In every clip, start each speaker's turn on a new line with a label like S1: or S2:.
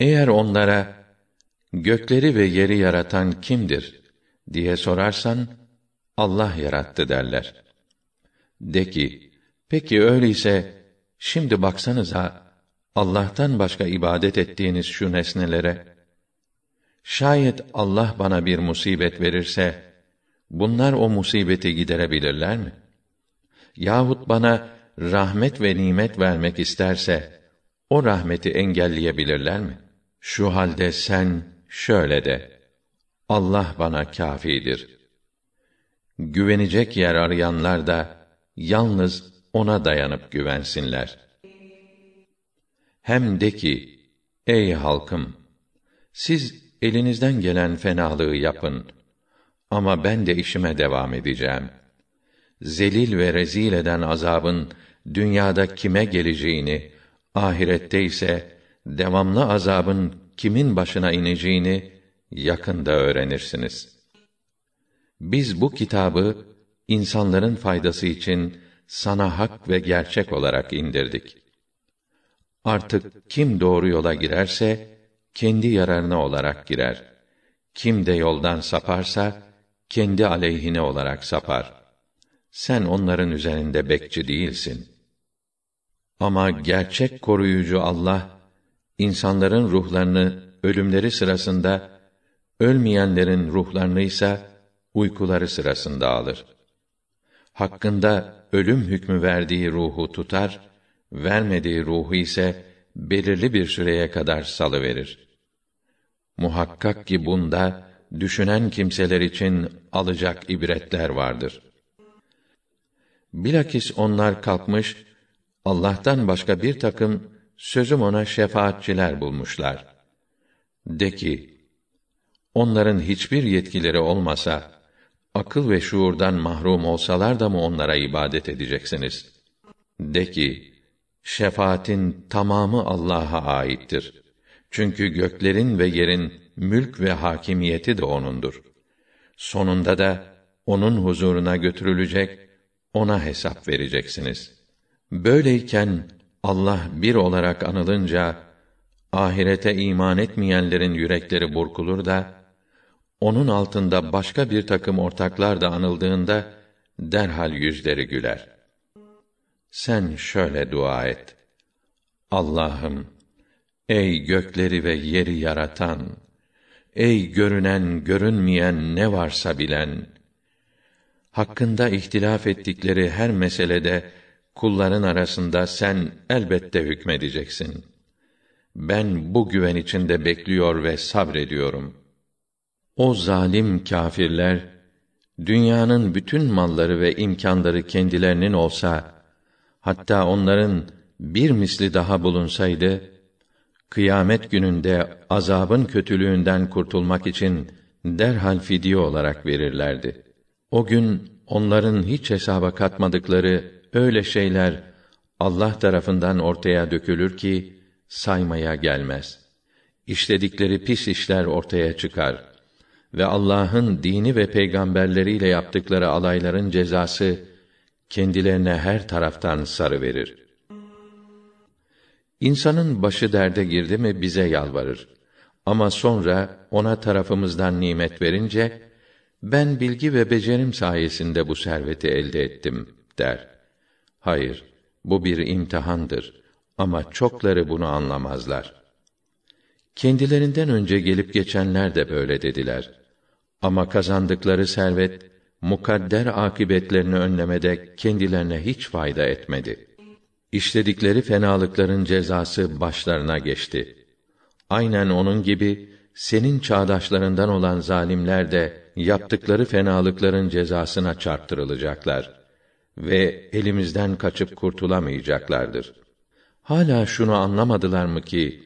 S1: Eğer onlara gökleri ve yeri yaratan kimdir diye sorarsan Allah yarattı derler. De ki, peki öyleyse şimdi baksanıza Allah'tan başka ibadet ettiğiniz şu nesnelere şayet Allah bana bir musibet verirse bunlar o musibeti giderebilirler mi? Yahut bana rahmet ve nimet vermek isterse o rahmeti engelleyebilirler mi? Şu halde sen şöyle de: Allah bana kâfidir. Güvenecek yer arayanlar da yalnız ona dayanıp güvensinler. Hem de ki, ey halkım, siz elinizden gelen fenalığı yapın. Ama ben de işime devam edeceğim. Zelil ve rezil eden azabın dünyada kime geleceğini, ahirette ise devamlı azabın kimin başına ineceğini yakında öğrenirsiniz. Biz bu kitabı insanların faydası için sana hak ve gerçek olarak indirdik. Artık kim doğru yola girerse kendi yararına olarak girer. Kim de yoldan saparsa kendi aleyhine olarak sapar. Sen onların üzerinde bekçi değilsin. Ama gerçek koruyucu Allah insanların ruhlarını ölümleri sırasında ölmeyenlerin ruhlarını ise uykuları sırasında alır. Hakkında ölüm hükmü verdiği ruhu tutar, vermediği ruhu ise belirli bir süreye kadar salı verir. Muhakkak ki bunda düşünen kimseler için alacak ibretler vardır. Bilakis onlar kalkmış Allah'tan başka bir takım sözüm ona şefaatçiler bulmuşlar. De ki, onların hiçbir yetkileri olmasa, akıl ve şuurdan mahrum olsalar da mı onlara ibadet edeceksiniz? De ki, şefaatin tamamı Allah'a aittir. Çünkü göklerin ve yerin mülk ve hakimiyeti de onundur. Sonunda da onun huzuruna götürülecek, ona hesap vereceksiniz. Böyleyken Allah bir olarak anılınca ahirete iman etmeyenlerin yürekleri burkulur da onun altında başka bir takım ortaklar da anıldığında derhal yüzleri güler. Sen şöyle dua et. Allah'ım Ey gökleri ve yeri yaratan, ey görünen görünmeyen ne varsa bilen, hakkında ihtilaf ettikleri her meselede kulların arasında sen elbette hükmedeceksin. Ben bu güven içinde bekliyor ve sabrediyorum. O zalim kâfirler dünyanın bütün malları ve imkanları kendilerinin olsa hatta onların bir misli daha bulunsaydı kıyamet gününde azabın kötülüğünden kurtulmak için derhal fidye olarak verirlerdi. O gün onların hiç hesaba katmadıkları öyle şeyler Allah tarafından ortaya dökülür ki saymaya gelmez. İşledikleri pis işler ortaya çıkar ve Allah'ın dini ve peygamberleriyle yaptıkları alayların cezası kendilerine her taraftan sarı verir. İnsanın başı derde girdi mi bize yalvarır. Ama sonra ona tarafımızdan nimet verince ben bilgi ve becerim sayesinde bu serveti elde ettim der. Hayır, bu bir imtihandır ama çokları bunu anlamazlar. Kendilerinden önce gelip geçenler de böyle dediler. Ama kazandıkları servet mukadder akibetlerini önlemede kendilerine hiç fayda etmedi. İşledikleri fenalıkların cezası başlarına geçti. Aynen onun gibi senin çağdaşlarından olan zalimler de yaptıkları fenalıkların cezasına çarptırılacaklar ve elimizden kaçıp kurtulamayacaklardır. Hala şunu anlamadılar mı ki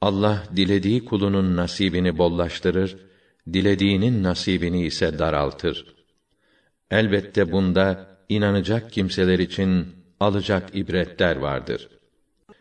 S1: Allah dilediği kulunun nasibini bollaştırır, dilediğinin nasibini ise daraltır. Elbette bunda inanacak kimseler için alacak ibretler vardır.''